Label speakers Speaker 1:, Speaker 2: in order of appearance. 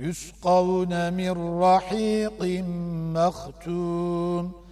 Speaker 1: يسقون من رحيق مختوم